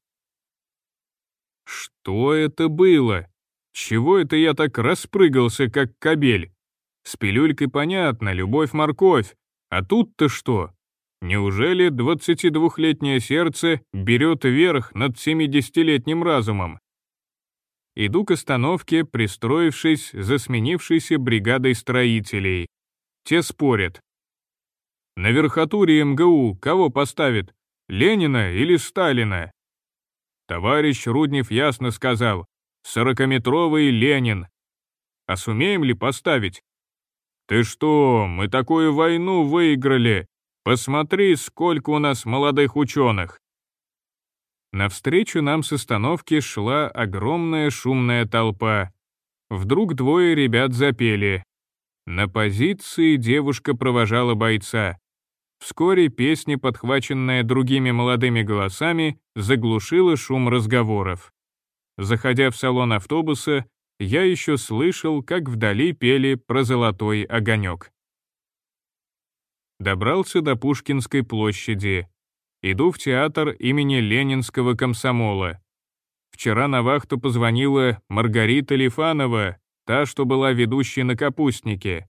Что это было? Чего это я так распрыгался, как кобель? С пилюлькой понятно, любовь-морковь. А тут-то что? Неужели 22-летнее сердце берет верх над 70-летним разумом? Иду к остановке, пристроившись за сменившейся бригадой строителей. Те спорят. На верхотуре МГУ кого поставит? Ленина или Сталина? Товарищ Руднев ясно сказал. Сорокаметровый Ленин. А сумеем ли поставить? Ты что, мы такую войну выиграли. Посмотри, сколько у нас молодых ученых. Навстречу нам с остановки шла огромная шумная толпа. Вдруг двое ребят запели. На позиции девушка провожала бойца. Вскоре песня, подхваченная другими молодыми голосами, заглушила шум разговоров. Заходя в салон автобуса, я еще слышал, как вдали пели про золотой огонек. Добрался до Пушкинской площади. Иду в театр имени Ленинского комсомола. Вчера на вахту позвонила Маргарита Лифанова, та, что была ведущей на «Капустнике».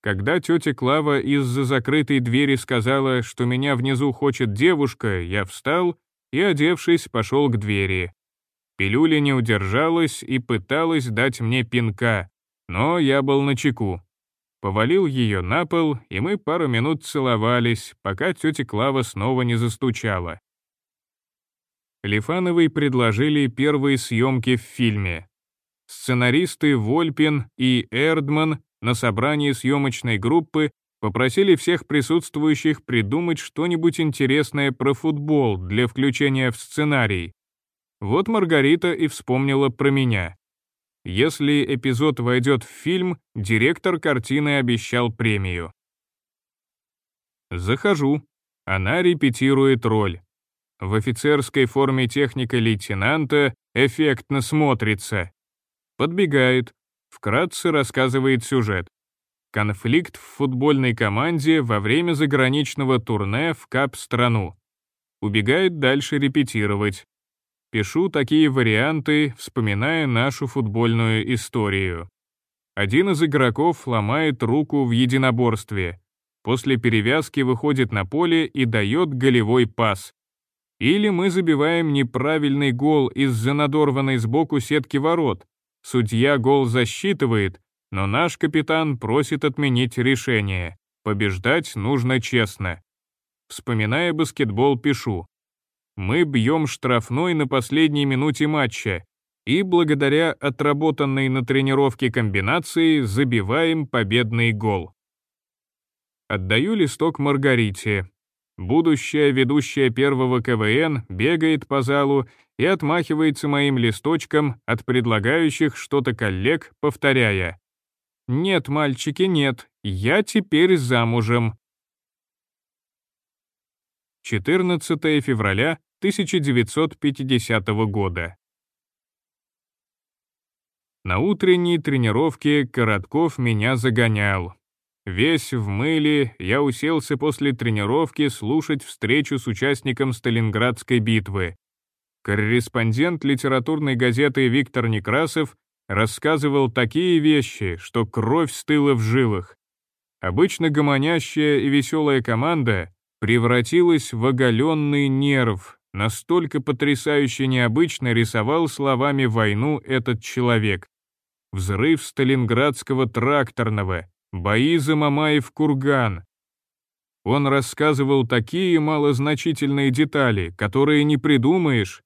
Когда тетя Клава из-за закрытой двери сказала, что меня внизу хочет девушка, я встал и, одевшись, пошел к двери. Пилюля не удержалась и пыталась дать мне пинка, но я был на чеку. Повалил ее на пол, и мы пару минут целовались, пока тетя Клава снова не застучала. Лифановой предложили первые съемки в фильме. Сценаристы Вольпин и Эрдман на собрании съемочной группы попросили всех присутствующих придумать что-нибудь интересное про футбол для включения в сценарий. Вот Маргарита и вспомнила про меня. Если эпизод войдет в фильм, директор картины обещал премию. Захожу. Она репетирует роль. В офицерской форме техника лейтенанта эффектно смотрится. Подбегает, Вкратце рассказывает сюжет. Конфликт в футбольной команде во время заграничного турне в Кап-страну. Убегает дальше репетировать. Пишу такие варианты, вспоминая нашу футбольную историю. Один из игроков ломает руку в единоборстве. После перевязки выходит на поле и дает голевой пас. Или мы забиваем неправильный гол из-за надорванной сбоку сетки ворот, Судья гол засчитывает, но наш капитан просит отменить решение. Побеждать нужно честно. Вспоминая баскетбол, пишу. Мы бьем штрафной на последней минуте матча и благодаря отработанной на тренировке комбинации забиваем победный гол. Отдаю листок Маргарите. Будущая ведущая первого КВН бегает по залу и отмахивается моим листочком от предлагающих что-то коллег, повторяя. «Нет, мальчики, нет, я теперь замужем». 14 февраля 1950 года. На утренней тренировке Коротков меня загонял. Весь в мыле, я уселся после тренировки слушать встречу с участником Сталинградской битвы. Корреспондент литературной газеты Виктор Некрасов рассказывал такие вещи, что кровь стыла в жилах. Обычно гомонящая и веселая команда превратилась в оголенный нерв, настолько потрясающе необычно рисовал словами войну этот человек. Взрыв Сталинградского тракторного, бои за Мамаев-Курган. Он рассказывал такие малозначительные детали, которые не придумаешь,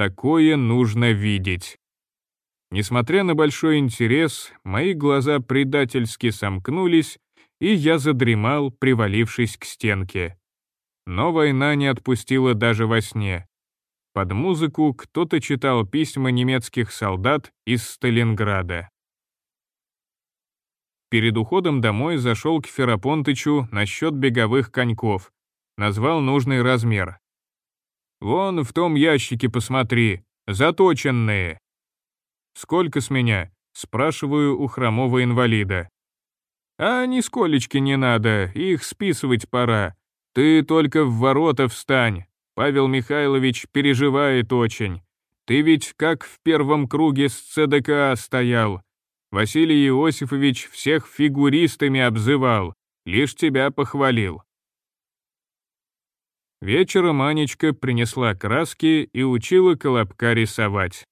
Такое нужно видеть. Несмотря на большой интерес, мои глаза предательски сомкнулись, и я задремал, привалившись к стенке. Но война не отпустила даже во сне. Под музыку кто-то читал письма немецких солдат из Сталинграда. Перед уходом домой зашел к Ферапонтычу насчет беговых коньков, назвал нужный размер. Вон в том ящике посмотри, заточенные. Сколько с меня? Спрашиваю у хромого инвалида. А нисколечки не надо, их списывать пора. Ты только в ворота встань. Павел Михайлович переживает очень. Ты ведь как в первом круге с ЦДК стоял. Василий Иосифович всех фигуристами обзывал, лишь тебя похвалил. Вечером Анечка принесла краски и учила Колобка рисовать.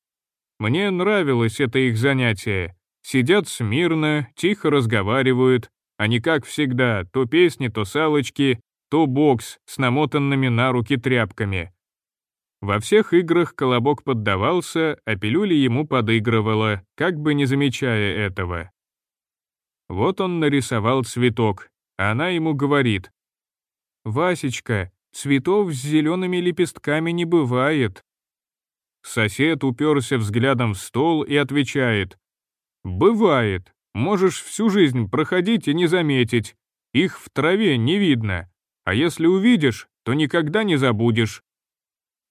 Мне нравилось это их занятие. Сидят смирно, тихо разговаривают, а не как всегда, то песни, то салочки, то бокс с намотанными на руки тряпками. Во всех играх Колобок поддавался, а пилюля ему подыгрывала, как бы не замечая этого. Вот он нарисовал цветок, а она ему говорит. «Васечка, Цветов с зелеными лепестками не бывает». Сосед уперся взглядом в стол и отвечает. «Бывает. Можешь всю жизнь проходить и не заметить. Их в траве не видно. А если увидишь, то никогда не забудешь».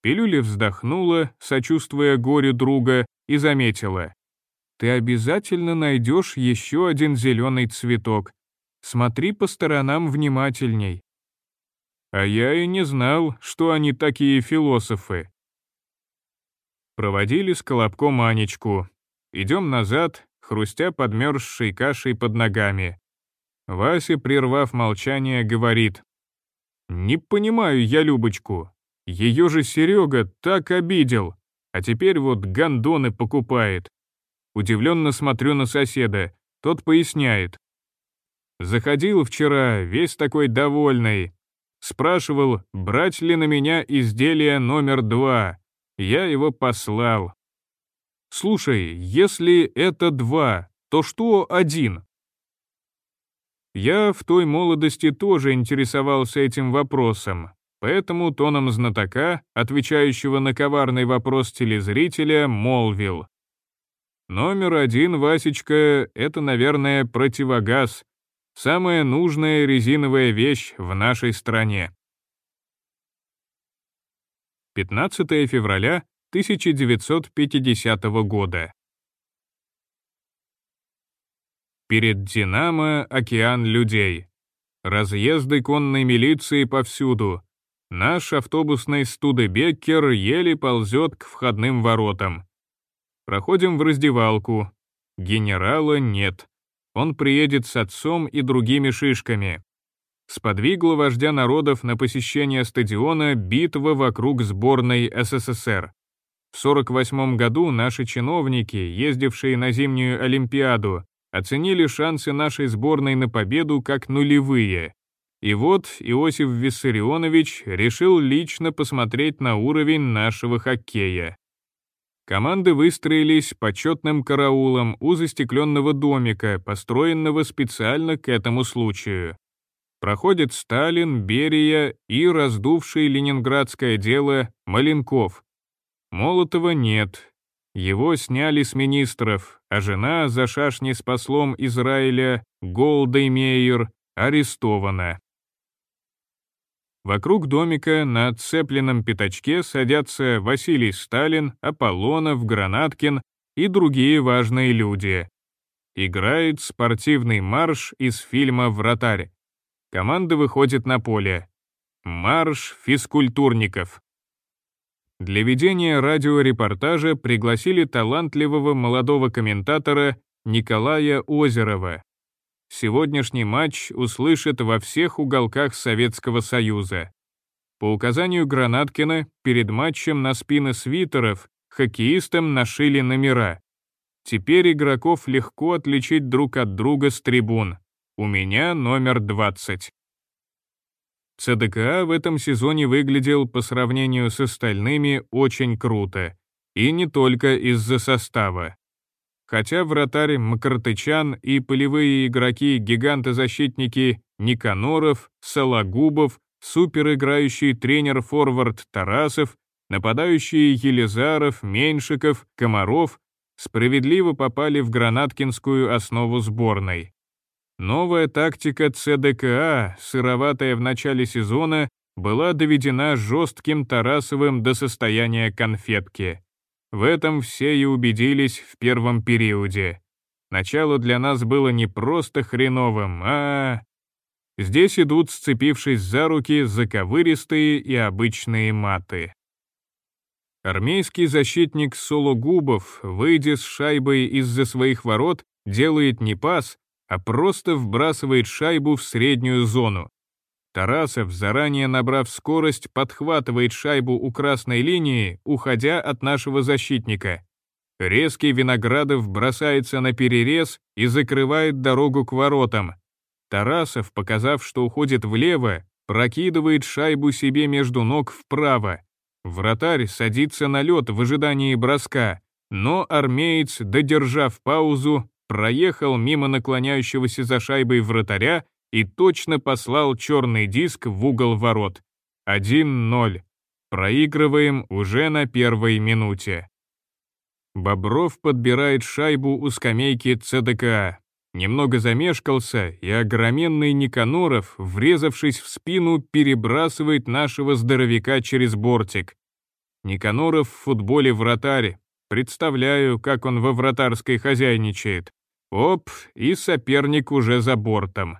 Пилюля вздохнула, сочувствуя горю друга, и заметила. «Ты обязательно найдешь еще один зеленый цветок. Смотри по сторонам внимательней. А я и не знал, что они такие философы. Проводили с Колобком Анечку. Идем назад, хрустя подмерзшей кашей под ногами. Вася, прервав молчание, говорит. «Не понимаю я Любочку. Ее же Серега так обидел, а теперь вот гондоны покупает». Удивленно смотрю на соседа, тот поясняет. «Заходил вчера, весь такой довольный, Спрашивал, брать ли на меня изделие номер два. Я его послал. Слушай, если это два, то что один? Я в той молодости тоже интересовался этим вопросом, поэтому тоном знатока, отвечающего на коварный вопрос телезрителя, молвил. Номер один, Васечка, это, наверное, противогаз, Самая нужная резиновая вещь в нашей стране. 15 февраля 1950 года. Перед «Динамо» океан людей. Разъезды конной милиции повсюду. Наш автобусный Студебеккер еле ползет к входным воротам. Проходим в раздевалку. Генерала нет он приедет с отцом и другими шишками. Сподвигло вождя народов на посещение стадиона битва вокруг сборной СССР. В 1948 году наши чиновники, ездившие на зимнюю Олимпиаду, оценили шансы нашей сборной на победу как нулевые. И вот Иосиф Виссарионович решил лично посмотреть на уровень нашего хоккея. Команды выстроились почетным караулом у застекленного домика, построенного специально к этому случаю. Проходит Сталин, Берия и раздувший ленинградское дело Маленков. Молотова нет. Его сняли с министров, а жена за шашни с послом Израиля Голдой Мейер арестована. Вокруг домика на отцепленном пятачке садятся Василий Сталин, Аполлонов, Гранаткин и другие важные люди. Играет спортивный марш из фильма «Вратарь». Команда выходит на поле. Марш физкультурников. Для ведения радиорепортажа пригласили талантливого молодого комментатора Николая Озерова, сегодняшний матч услышат во всех уголках Советского Союза. По указанию Гранаткина, перед матчем на спины свитеров хоккеистам нашили номера. Теперь игроков легко отличить друг от друга с трибун. У меня номер 20. ЦДКА в этом сезоне выглядел по сравнению с остальными очень круто. И не только из-за состава. Хотя вратарь Макартычан и полевые игроки-гиганты-защитники Никаноров, Сологубов, супериграющий тренер-форвард Тарасов, нападающие Елизаров, Меньшиков, Комаров справедливо попали в гранаткинскую основу сборной. Новая тактика ЦДКА, сыроватая в начале сезона, была доведена жестким Тарасовым до состояния конфетки. В этом все и убедились в первом периоде. Начало для нас было не просто хреновым, а... Здесь идут, сцепившись за руки, заковыристые и обычные маты. Армейский защитник Сологубов, выйдя с шайбой из-за своих ворот, делает не пас, а просто вбрасывает шайбу в среднюю зону. Тарасов, заранее набрав скорость, подхватывает шайбу у красной линии, уходя от нашего защитника. Резкий Виноградов бросается на перерез и закрывает дорогу к воротам. Тарасов, показав, что уходит влево, прокидывает шайбу себе между ног вправо. Вратарь садится на лед в ожидании броска, но армеец, додержав паузу, проехал мимо наклоняющегося за шайбой вратаря и точно послал черный диск в угол ворот. 1-0. Проигрываем уже на первой минуте. Бобров подбирает шайбу у скамейки ЦДК. Немного замешкался, и огроменный Никаноров, врезавшись в спину, перебрасывает нашего здоровяка через бортик. Никаноров в футболе вратарь. Представляю, как он во вратарской хозяйничает. Оп, и соперник уже за бортом.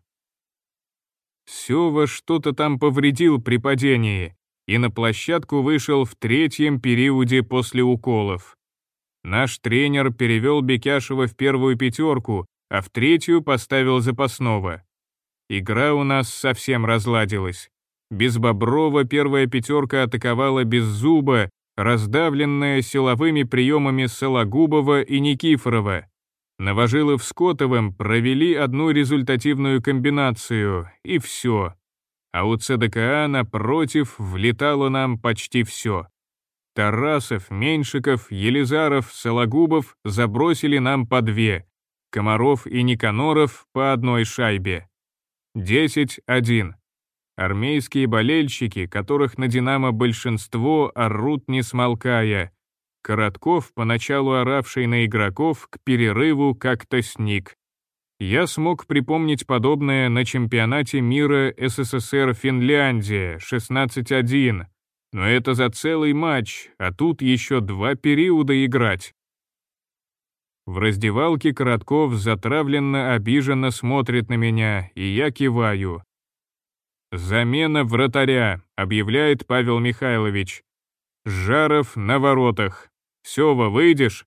Сева что-то там повредил при падении, и на площадку вышел в третьем периоде после уколов. Наш тренер перевел Бекяшева в первую пятерку, а в третью поставил запасного. Игра у нас совсем разладилась. Без Боброва первая пятерка атаковала без зуба, раздавленная силовыми приемами Сологубова и Никифорова. Новожилов с Котовым провели одну результативную комбинацию, и все. А у ЦДКА, напротив, влетало нам почти все. Тарасов, Меньшиков, Елизаров, Сологубов забросили нам по две, Комаров и Никаноров по одной шайбе. 10-1. Армейские болельщики, которых на «Динамо» большинство, орут не смолкая. Коротков, поначалу оравший на игроков, к перерыву как-то сник. Я смог припомнить подобное на чемпионате мира СССР-Финляндия 16-1, но это за целый матч, а тут еще два периода играть. В раздевалке Коротков затравленно обиженно смотрит на меня, и я киваю. «Замена вратаря», — объявляет Павел Михайлович. «Жаров на воротах. Сева, выйдешь?»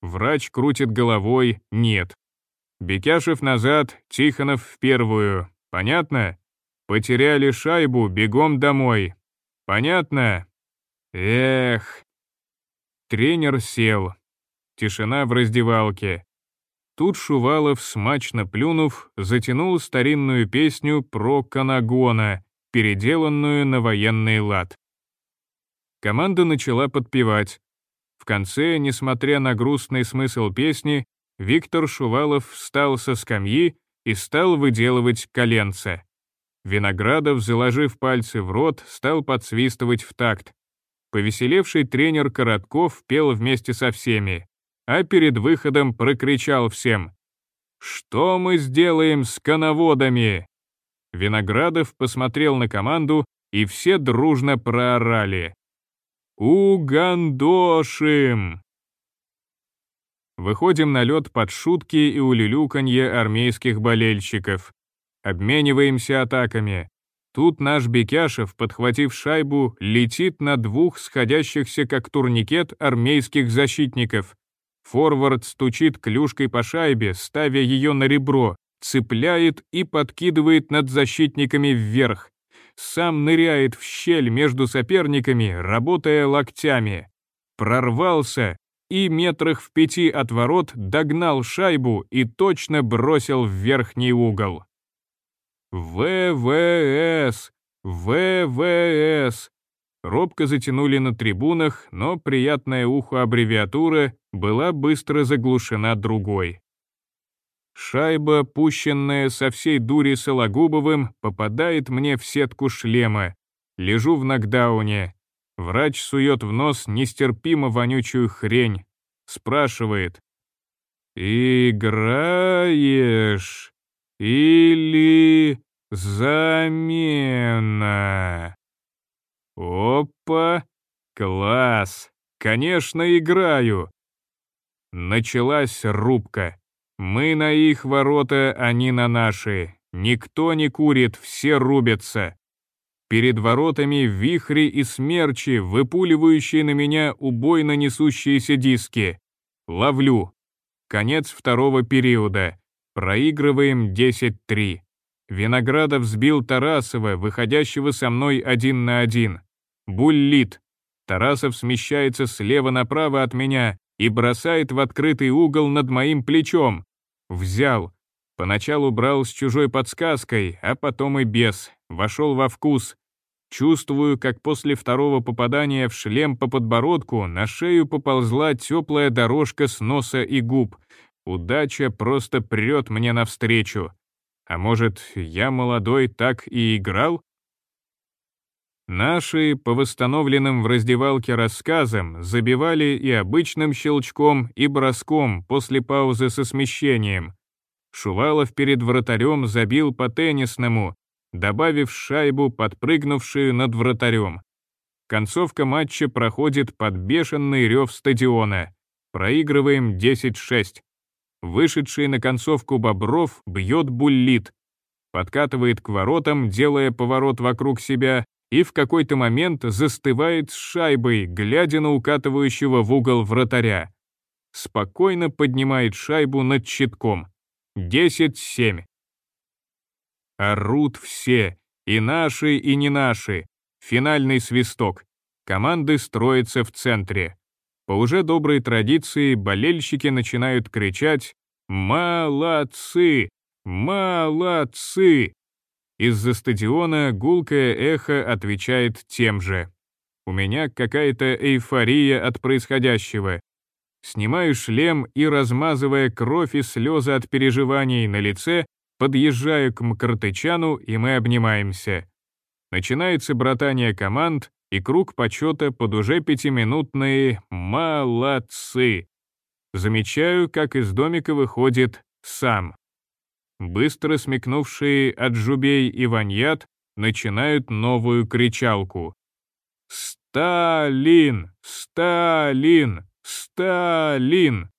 Врач крутит головой «нет». Бекяшев назад, Тихонов в первую. Понятно? Потеряли шайбу, бегом домой. Понятно? Эх. Тренер сел. Тишина в раздевалке. Тут Шувалов, смачно плюнув, затянул старинную песню про Канагона, переделанную на военный лад. Команда начала подпевать. Конце, несмотря на грустный смысл песни, Виктор Шувалов встал со скамьи и стал выделывать коленца. Виноградов, заложив пальцы в рот, стал подсвистывать в такт. Повеселевший тренер Коротков пел вместе со всеми, а перед выходом прокричал всем «Что мы сделаем с коноводами?» Виноградов посмотрел на команду, и все дружно проорали «Угандошим!» Выходим на лед под шутки и улюлюканье армейских болельщиков. Обмениваемся атаками. Тут наш Бекяшев, подхватив шайбу, летит на двух сходящихся как турникет армейских защитников. Форвард стучит клюшкой по шайбе, ставя ее на ребро, цепляет и подкидывает над защитниками вверх. Сам ныряет в щель между соперниками, работая локтями. Прорвался и метрах в пяти от ворот догнал шайбу и точно бросил в верхний угол. ВВС! ВВС! Робко затянули на трибунах, но приятная уху аббревиатура была быстро заглушена другой. Шайба, пущенная со всей дури Сологубовым, попадает мне в сетку шлема. Лежу в нокдауне. Врач сует в нос нестерпимо вонючую хрень. Спрашивает. «Играешь?» Или замена. Опа, класс, конечно, играю. Началась рубка. Мы на их ворота, они на наши. Никто не курит, все рубятся. Перед воротами вихри и смерчи, выпуливающие на меня убойно несущиеся диски. Ловлю. Конец второго периода. Проигрываем 10-3. Виноградов сбил Тарасова, выходящего со мной один на один. Буллит. Тарасов смещается слева направо от меня и бросает в открытый угол над моим плечом. Взял. Поначалу брал с чужой подсказкой, а потом и без. Вошел во вкус. Чувствую, как после второго попадания в шлем по подбородку на шею поползла теплая дорожка с носа и губ. Удача просто прет мне навстречу. А может, я молодой так и играл? Наши, по восстановленным в раздевалке рассказам, забивали и обычным щелчком, и броском после паузы со смещением. Шувалов перед вратарем забил по теннисному, добавив шайбу, подпрыгнувшую над вратарем. Концовка матча проходит под бешеный рев стадиона. Проигрываем 10-6. Вышедший на концовку Бобров бьет буллит. Подкатывает к воротам, делая поворот вокруг себя, и в какой-то момент застывает с шайбой, глядя на укатывающего в угол вратаря. Спокойно поднимает шайбу над щитком. 10-7. Орут все, и наши, и не наши. Финальный свисток. Команды строятся в центре. По уже доброй традиции болельщики начинают кричать «Молодцы! Молодцы!» Из-за стадиона гулкое эхо отвечает тем же. У меня какая-то эйфория от происходящего. Снимаю шлем и, размазывая кровь и слезы от переживаний на лице, подъезжаю к Мкртычану, и мы обнимаемся. Начинается братание команд и круг почета под уже пятиминутные «молодцы». Замечаю, как из домика выходит сам. Быстро смекнувшие от жубей и ваньят начинают новую кричалку. «Сталин! Сталин! Сталин!»